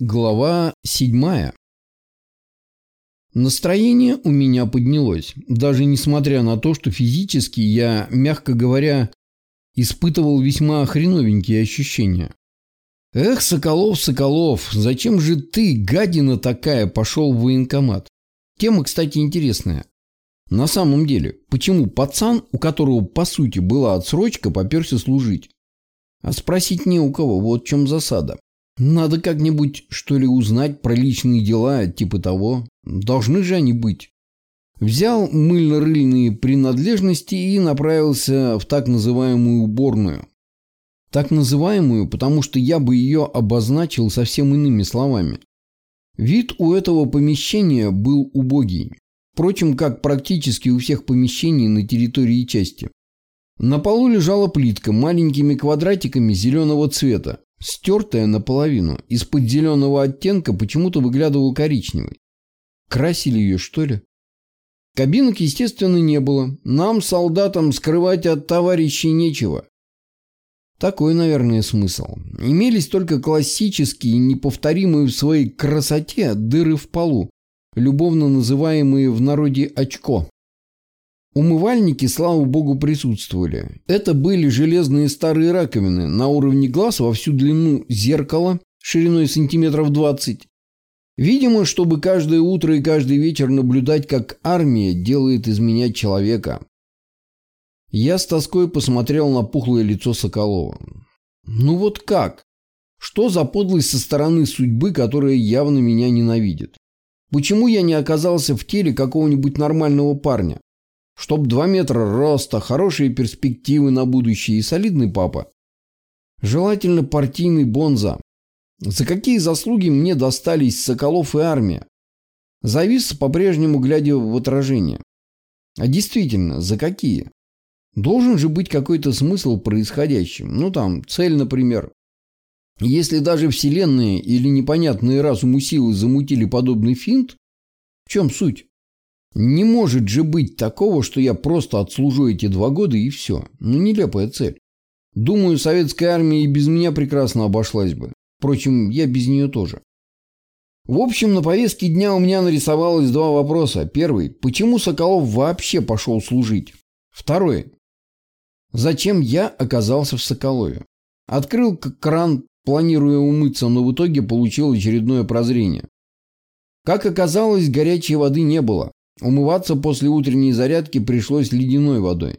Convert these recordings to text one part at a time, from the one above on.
Глава седьмая. Настроение у меня поднялось, даже несмотря на то, что физически я, мягко говоря, испытывал весьма хреновенькие ощущения. Эх, Соколов, Соколов, зачем же ты, гадина такая, пошел в военкомат? Тема, кстати, интересная. На самом деле, почему пацан, у которого по сути была отсрочка, поперся служить? А спросить не у кого, вот в чем засада. Надо как-нибудь, что ли, узнать про личные дела, типа того. Должны же они быть. Взял мыльно-рыльные принадлежности и направился в так называемую уборную. Так называемую, потому что я бы ее обозначил совсем иными словами. Вид у этого помещения был убогий. Впрочем, как практически у всех помещений на территории части. На полу лежала плитка маленькими квадратиками зеленого цвета, Стертая наполовину, из-под зеленого оттенка почему-то выглядывал коричневый. Красили ее, что ли? Кабинок, естественно, не было. Нам, солдатам, скрывать от товарищей нечего. Такой, наверное, смысл. Имелись только классические, неповторимые в своей красоте дыры в полу, любовно называемые в народе очко. Умывальники, слава богу, присутствовали. Это были железные старые раковины на уровне глаз во всю длину зеркала шириной сантиметров 20. Видимо, чтобы каждое утро и каждый вечер наблюдать, как армия делает из меня человека. Я с тоской посмотрел на пухлое лицо Соколова. Ну вот как? Что за подлость со стороны судьбы, которая явно меня ненавидит? Почему я не оказался в теле какого-нибудь нормального парня? Чтоб два метра роста, хорошие перспективы на будущее и солидный папа. Желательно партийный бонза. За какие заслуги мне достались Соколов и армия? Завис по-прежнему, глядя в отражение. А действительно, за какие? Должен же быть какой-то смысл происходящим. Ну там, цель, например. Если даже вселенные или непонятные разуму силы замутили подобный финт, в чем суть? Не может же быть такого, что я просто отслужу эти два года и все. Ну, нелепая цель. Думаю, советская армия и без меня прекрасно обошлась бы. Впрочем, я без нее тоже. В общем, на повестке дня у меня нарисовалось два вопроса. Первый. Почему Соколов вообще пошел служить? Второй. Зачем я оказался в Соколове? Открыл кран, планируя умыться, но в итоге получил очередное прозрение. Как оказалось, горячей воды не было. Умываться после утренней зарядки пришлось ледяной водой.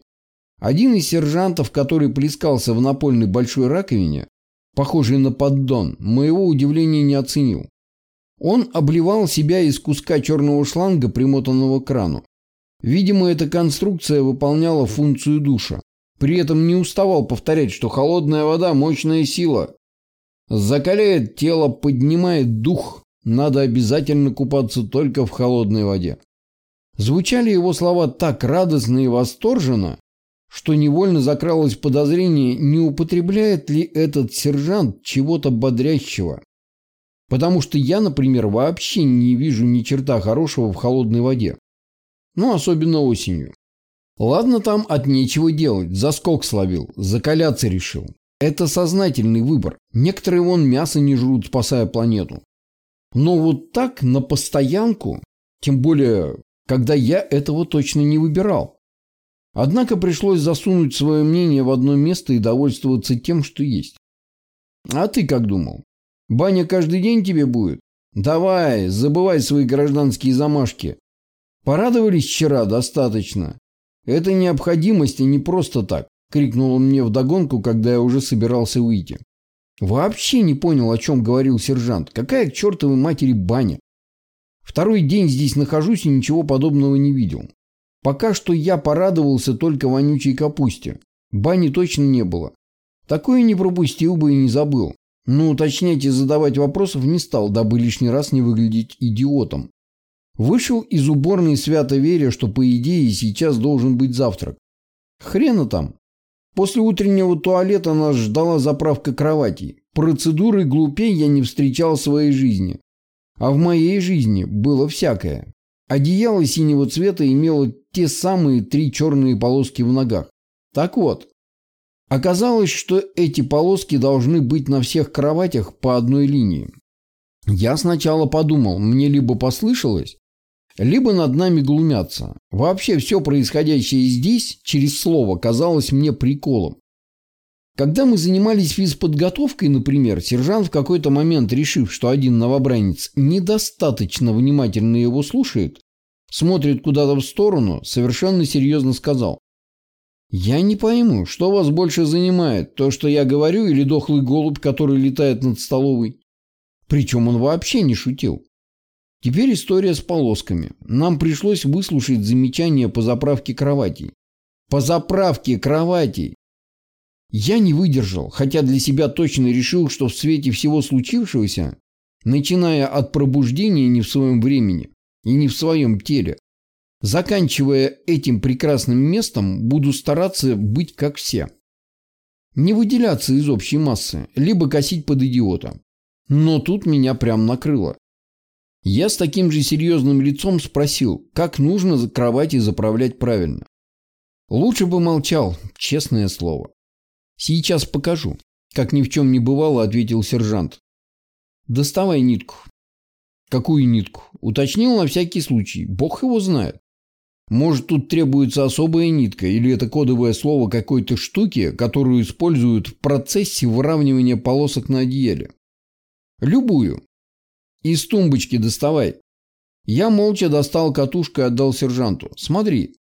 Один из сержантов, который плескался в напольной большой раковине, похожей на поддон, моего удивления не оценил. Он обливал себя из куска черного шланга, примотанного к крану. Видимо, эта конструкция выполняла функцию душа. При этом не уставал повторять, что холодная вода – мощная сила. Закаляет тело, поднимает дух. Надо обязательно купаться только в холодной воде. Звучали его слова так радостно и восторженно, что невольно закралось подозрение, не употребляет ли этот сержант чего-то бодрящего. Потому что я, например, вообще не вижу ни черта хорошего в холодной воде. Ну, особенно осенью. Ладно там от нечего делать, заскок словил, закаляться решил. Это сознательный выбор. Некоторые вон мясо не жрут, спасая планету. Но вот так, на постоянку, тем более когда я этого точно не выбирал. Однако пришлось засунуть свое мнение в одно место и довольствоваться тем, что есть. А ты как думал? Баня каждый день тебе будет? Давай, забывай свои гражданские замашки. Порадовались вчера достаточно. Это необходимость, и не просто так, крикнул он мне вдогонку, когда я уже собирался выйти. Вообще не понял, о чем говорил сержант. Какая к чертовой матери баня? Второй день здесь нахожусь и ничего подобного не видел. Пока что я порадовался только вонючей капусте. Бани точно не было. Такое не пропустил бы и не забыл. Но уточнять и задавать вопросов не стал, дабы лишний раз не выглядеть идиотом. Вышел из уборной свято веря, что по идее сейчас должен быть завтрак. Хрена там. После утреннего туалета нас ждала заправка кроватей. Процедуры глупей я не встречал в своей жизни. А в моей жизни было всякое. Одеяло синего цвета имело те самые три черные полоски в ногах. Так вот, оказалось, что эти полоски должны быть на всех кроватях по одной линии. Я сначала подумал, мне либо послышалось, либо над нами глумятся. Вообще все происходящее здесь через слово казалось мне приколом. Когда мы занимались физподготовкой, например, сержант в какой-то момент, решив, что один новобранец недостаточно внимательно его слушает, смотрит куда-то в сторону, совершенно серьезно сказал. «Я не пойму, что вас больше занимает, то, что я говорю, или дохлый голубь, который летает над столовой?» Причем он вообще не шутил. Теперь история с полосками. Нам пришлось выслушать замечания по заправке кроватей. По заправке кроватей! Я не выдержал, хотя для себя точно решил, что в свете всего случившегося, начиная от пробуждения не в своем времени и не в своем теле, заканчивая этим прекрасным местом, буду стараться быть как все. Не выделяться из общей массы, либо косить под идиота. Но тут меня прям накрыло. Я с таким же серьезным лицом спросил, как нужно кровати заправлять правильно. Лучше бы молчал, честное слово. «Сейчас покажу», – как ни в чем не бывало, ответил сержант. «Доставай нитку». «Какую нитку?» Уточнил на всякий случай. Бог его знает. Может, тут требуется особая нитка, или это кодовое слово какой-то штуки, которую используют в процессе выравнивания полосок на одеяле. Любую. Из тумбочки доставай. Я молча достал катушку и отдал сержанту. Смотри,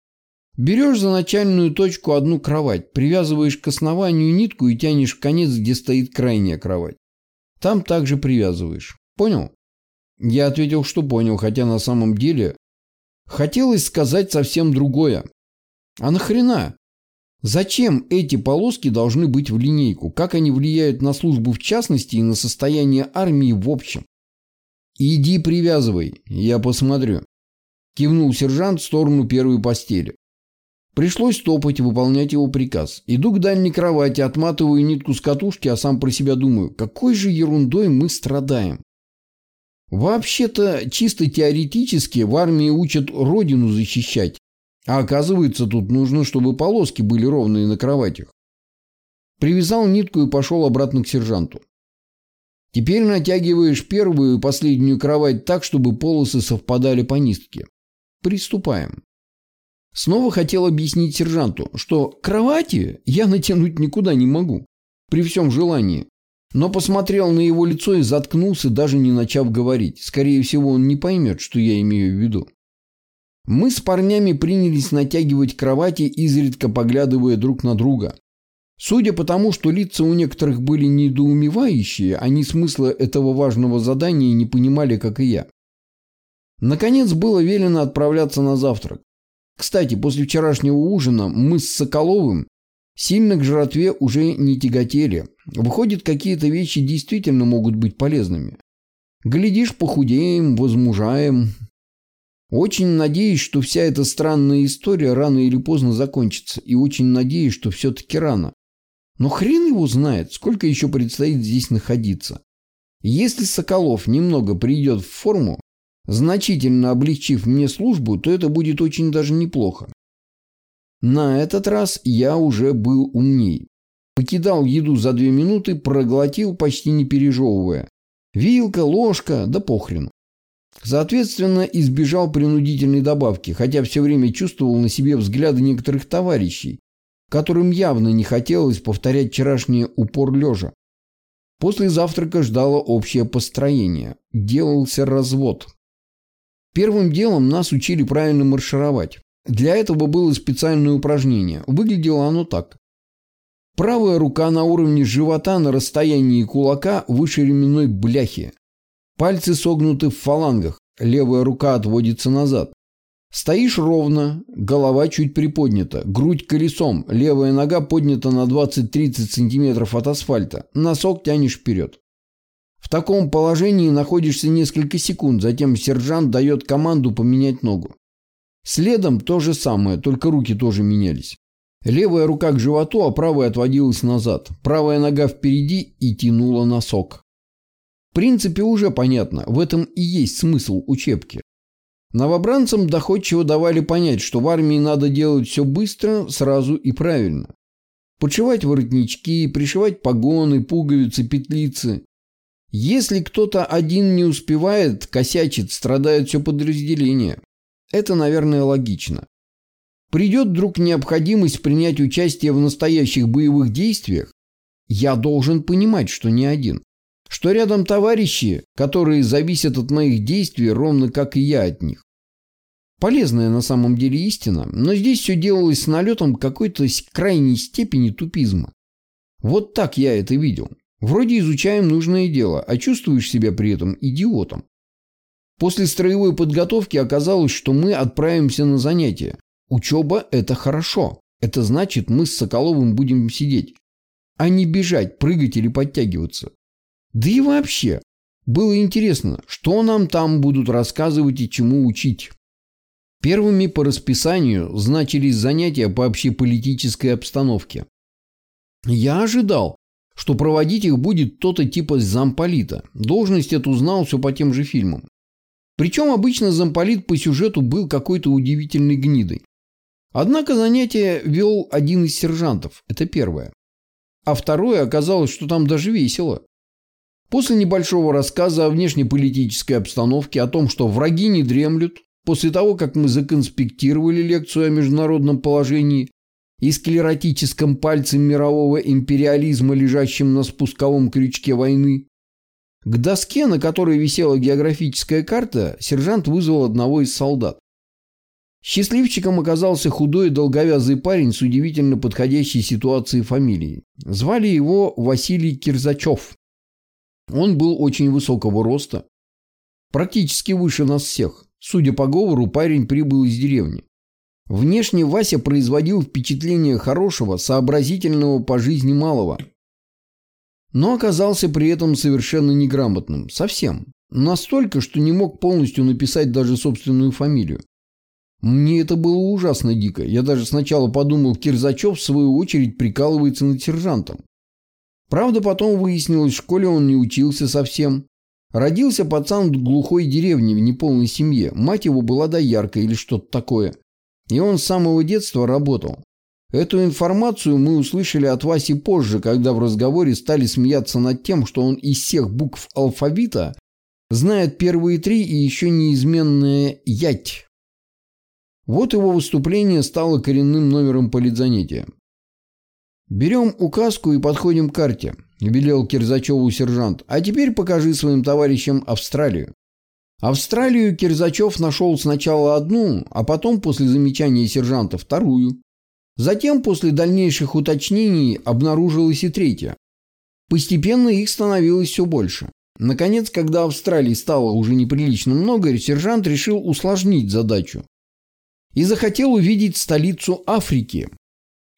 Берешь за начальную точку одну кровать, привязываешь к основанию нитку и тянешь в конец, где стоит крайняя кровать. Там также привязываешь. Понял? Я ответил, что понял, хотя на самом деле хотелось сказать совсем другое. А нахрена? Зачем эти полоски должны быть в линейку? Как они влияют на службу в частности и на состояние армии в общем? Иди привязывай, я посмотрю. Кивнул сержант в сторону первой постели. Пришлось топать и выполнять его приказ. Иду к дальней кровати, отматываю нитку с катушки, а сам про себя думаю, какой же ерундой мы страдаем. Вообще-то, чисто теоретически, в армии учат родину защищать. А оказывается, тут нужно, чтобы полоски были ровные на кроватях. Привязал нитку и пошел обратно к сержанту. Теперь натягиваешь первую и последнюю кровать так, чтобы полосы совпадали по нитке. Приступаем. Снова хотел объяснить сержанту, что кровати я натянуть никуда не могу, при всем желании. Но посмотрел на его лицо и заткнулся, даже не начав говорить. Скорее всего, он не поймет, что я имею в виду. Мы с парнями принялись натягивать кровати, изредка поглядывая друг на друга. Судя по тому, что лица у некоторых были недоумевающие, они смысла этого важного задания не понимали, как и я. Наконец было велено отправляться на завтрак. Кстати, после вчерашнего ужина мы с Соколовым сильно к жратве уже не тяготели. Выходит, какие-то вещи действительно могут быть полезными. Глядишь, похудеем, возмужаем. Очень надеюсь, что вся эта странная история рано или поздно закончится. И очень надеюсь, что все-таки рано. Но хрен его знает, сколько еще предстоит здесь находиться. Если Соколов немного придет в форму, значительно облегчив мне службу, то это будет очень даже неплохо. На этот раз я уже был умней. Покидал еду за две минуты, проглотил, почти не пережевывая. Вилка, ложка, да похрен. Соответственно, избежал принудительной добавки, хотя все время чувствовал на себе взгляды некоторых товарищей, которым явно не хотелось повторять вчерашнее упор лежа. После завтрака ждало общее построение. Делался развод. Первым делом нас учили правильно маршировать. Для этого было специальное упражнение. Выглядело оно так. Правая рука на уровне живота на расстоянии кулака выше ременной бляхи. Пальцы согнуты в фалангах, левая рука отводится назад. Стоишь ровно, голова чуть приподнята, грудь колесом, левая нога поднята на 20-30 см от асфальта, носок тянешь вперед. В таком положении находишься несколько секунд, затем сержант дает команду поменять ногу. Следом то же самое, только руки тоже менялись. Левая рука к животу, а правая отводилась назад. Правая нога впереди и тянула носок. В принципе, уже понятно, в этом и есть смысл учебки. Новобранцам доходчиво давали понять, что в армии надо делать все быстро, сразу и правильно. Подшивать воротнички, пришивать погоны, пуговицы, петлицы. Если кто-то один не успевает, косячит, страдает все подразделение. Это, наверное, логично. Придет вдруг необходимость принять участие в настоящих боевых действиях, я должен понимать, что не один. Что рядом товарищи, которые зависят от моих действий, ровно как и я от них. Полезная на самом деле истина, но здесь все делалось с налетом какой-то крайней степени тупизма. Вот так я это видел. Вроде изучаем нужное дело, а чувствуешь себя при этом идиотом. После строевой подготовки оказалось, что мы отправимся на занятия. Учеба – это хорошо. Это значит, мы с Соколовым будем сидеть, а не бежать, прыгать или подтягиваться. Да и вообще, было интересно, что нам там будут рассказывать и чему учить. Первыми по расписанию значились занятия по общеполитической обстановке. Я ожидал, что проводить их будет кто-то типа замполита. Должность эту знал все по тем же фильмам. Причем обычно замполит по сюжету был какой-то удивительной гнидой. Однако занятие вел один из сержантов. Это первое. А второе оказалось, что там даже весело. После небольшого рассказа о внешнеполитической обстановке, о том, что враги не дремлют, после того, как мы законспектировали лекцию о международном положении и склеротическом пальце мирового империализма, лежащем на спусковом крючке войны. К доске, на которой висела географическая карта, сержант вызвал одного из солдат. Счастливчиком оказался худой и долговязый парень с удивительно подходящей ситуацией фамилией. Звали его Василий Кирзачев. Он был очень высокого роста, практически выше нас всех. Судя по говору, парень прибыл из деревни. Внешне Вася производил впечатление хорошего, сообразительного по жизни малого. Но оказался при этом совершенно неграмотным. Совсем. Настолько, что не мог полностью написать даже собственную фамилию. Мне это было ужасно дико. Я даже сначала подумал, Кирзачев в свою очередь прикалывается над сержантом. Правда, потом выяснилось, в школе он не учился совсем. Родился пацан в глухой деревне в неполной семье. Мать его была доярка или что-то такое. И он с самого детства работал. Эту информацию мы услышали от Васи позже, когда в разговоре стали смеяться над тем, что он из всех букв алфавита знает первые три и еще неизменное «ять». Вот его выступление стало коренным номером политзанятия. «Берем указку и подходим к карте», – велел Кирзачеву сержант. «А теперь покажи своим товарищам Австралию». Австралию Кирзачев нашел сначала одну, а потом после замечания сержанта вторую. Затем, после дальнейших уточнений, обнаружилась и третья. Постепенно их становилось все больше. Наконец, когда Австралии стало уже неприлично много, сержант решил усложнить задачу и захотел увидеть столицу Африки.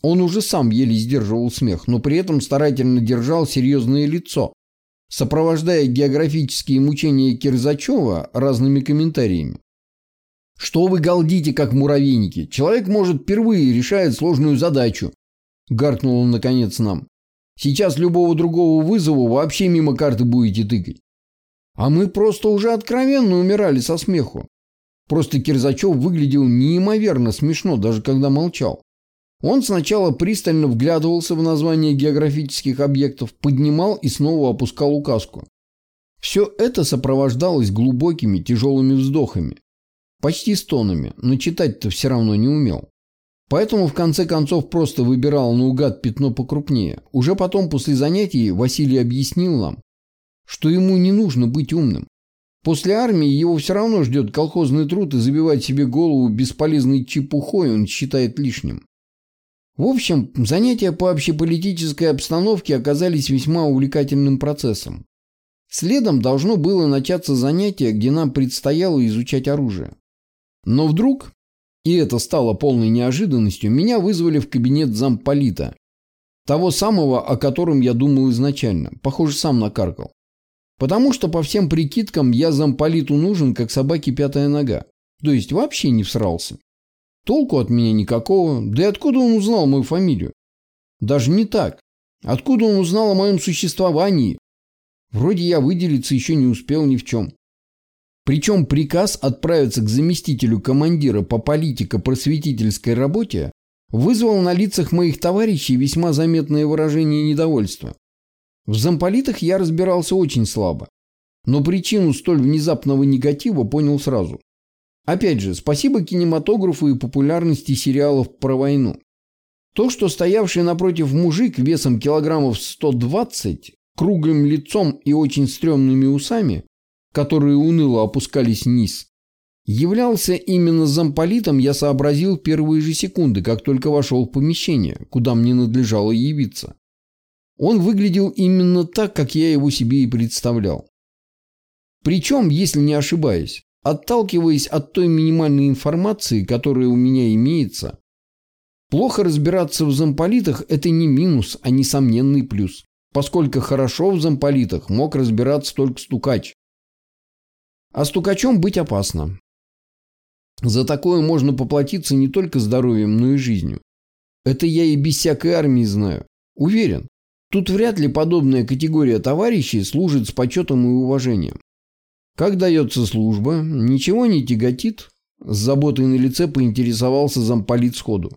Он уже сам еле сдерживал смех, но при этом старательно держал серьезное лицо, сопровождая географические мучения Кирзачева разными комментариями. «Что вы галдите, как муравейники? Человек, может, впервые решает сложную задачу», – гаркнул он наконец нам. «Сейчас любого другого вызову вообще мимо карты будете тыкать». А мы просто уже откровенно умирали со смеху. Просто Кирзачев выглядел неимоверно смешно, даже когда молчал. Он сначала пристально вглядывался в название географических объектов, поднимал и снова опускал указку. Все это сопровождалось глубокими тяжелыми вздохами, почти стонами, но читать-то все равно не умел. Поэтому в конце концов просто выбирал наугад пятно покрупнее. Уже потом, после занятий, Василий объяснил нам, что ему не нужно быть умным. После армии его все равно ждет колхозный труд и забивать себе голову бесполезной чепухой он считает лишним. В общем, занятия по общеполитической обстановке оказались весьма увлекательным процессом. Следом должно было начаться занятие, где нам предстояло изучать оружие. Но вдруг, и это стало полной неожиданностью, меня вызвали в кабинет замполита. Того самого, о котором я думал изначально. Похоже, сам накаркал. Потому что по всем прикидкам я замполиту нужен, как собаке пятая нога. То есть вообще не всрался. Толку от меня никакого. Да и откуда он узнал мою фамилию? Даже не так. Откуда он узнал о моем существовании? Вроде я выделиться еще не успел ни в чем. Причем приказ отправиться к заместителю командира по политико-просветительской работе вызвал на лицах моих товарищей весьма заметное выражение недовольства. В замполитах я разбирался очень слабо, но причину столь внезапного негатива понял сразу. Опять же, спасибо кинематографу и популярности сериалов про войну. То, что стоявший напротив мужик весом килограммов 120, круглым лицом и очень стрёмными усами, которые уныло опускались вниз, являлся именно замполитом, я сообразил первые же секунды, как только вошел в помещение, куда мне надлежало явиться. Он выглядел именно так, как я его себе и представлял. Причем, если не ошибаюсь, отталкиваясь от той минимальной информации, которая у меня имеется, плохо разбираться в замполитах – это не минус, а несомненный плюс, поскольку хорошо в замполитах мог разбираться только стукач. А стукачом быть опасно. За такое можно поплатиться не только здоровьем, но и жизнью. Это я и без всякой армии знаю. Уверен, Тут вряд ли подобная категория товарищей служит с почетом и уважением. Как дается служба, ничего не тяготит? С заботой на лице поинтересовался замполит сходу.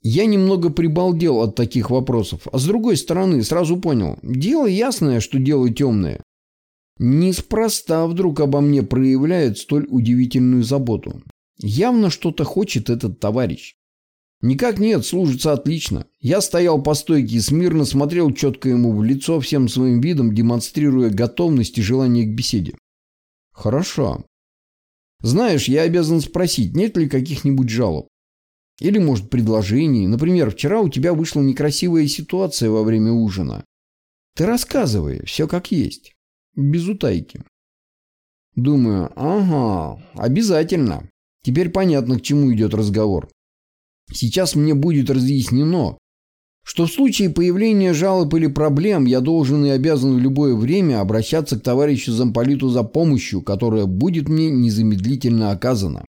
Я немного прибалдел от таких вопросов, а с другой стороны сразу понял, дело ясное, что дело темное. Неспроста вдруг обо мне проявляет столь удивительную заботу. Явно что-то хочет этот товарищ. Никак нет, служится отлично. Я стоял по стойке и смирно смотрел четко ему в лицо, всем своим видом демонстрируя готовность и желание к беседе. Хорошо. Знаешь, я обязан спросить, нет ли каких-нибудь жалоб? Или, может, предложений? Например, вчера у тебя вышла некрасивая ситуация во время ужина. Ты рассказывай, все как есть. Без утайки. Думаю, ага, обязательно. Теперь понятно, к чему идет разговор. Сейчас мне будет разъяснено, что в случае появления жалоб или проблем я должен и обязан в любое время обращаться к товарищу замполиту за помощью, которая будет мне незамедлительно оказана.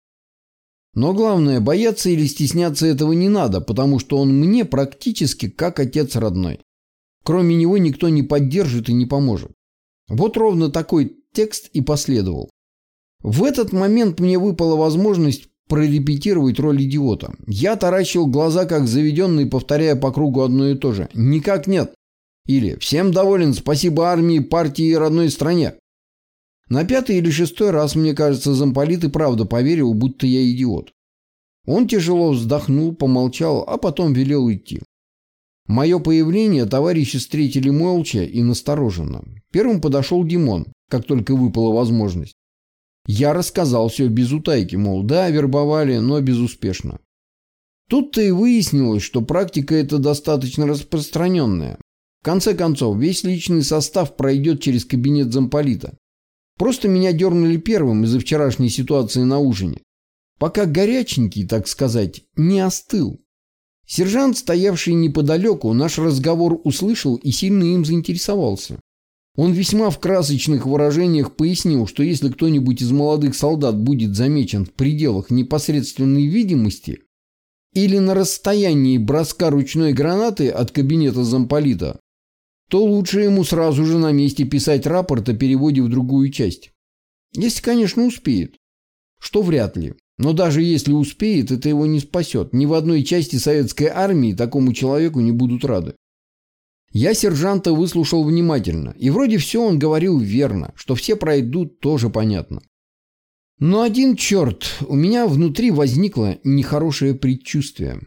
Но главное, бояться или стесняться этого не надо, потому что он мне практически как отец родной. Кроме него никто не поддержит и не поможет. Вот ровно такой текст и последовал. В этот момент мне выпала возможность прорепетировать роль идиота. Я таращил глаза, как заведенный, повторяя по кругу одно и то же. «Никак нет». Или «Всем доволен, спасибо армии, партии и родной стране». На пятый или шестой раз, мне кажется, замполит и правда поверил, будто я идиот. Он тяжело вздохнул, помолчал, а потом велел идти. Мое появление товарищи встретили молча и настороженно. Первым подошел Димон, как только выпала возможность. Я рассказал все без утайки, мол, да, вербовали, но безуспешно. Тут-то и выяснилось, что практика эта достаточно распространенная. В конце концов, весь личный состав пройдет через кабинет замполита. Просто меня дернули первым из-за вчерашней ситуации на ужине. Пока горяченький, так сказать, не остыл. Сержант, стоявший неподалеку, наш разговор услышал и сильно им заинтересовался. Он весьма в красочных выражениях пояснил, что если кто-нибудь из молодых солдат будет замечен в пределах непосредственной видимости или на расстоянии броска ручной гранаты от кабинета замполита, то лучше ему сразу же на месте писать рапорт о переводе в другую часть. Если, конечно, успеет. Что вряд ли. Но даже если успеет, это его не спасет. Ни в одной части советской армии такому человеку не будут рады. Я сержанта выслушал внимательно, и вроде все он говорил верно, что все пройдут, тоже понятно. Но один черт, у меня внутри возникло нехорошее предчувствие.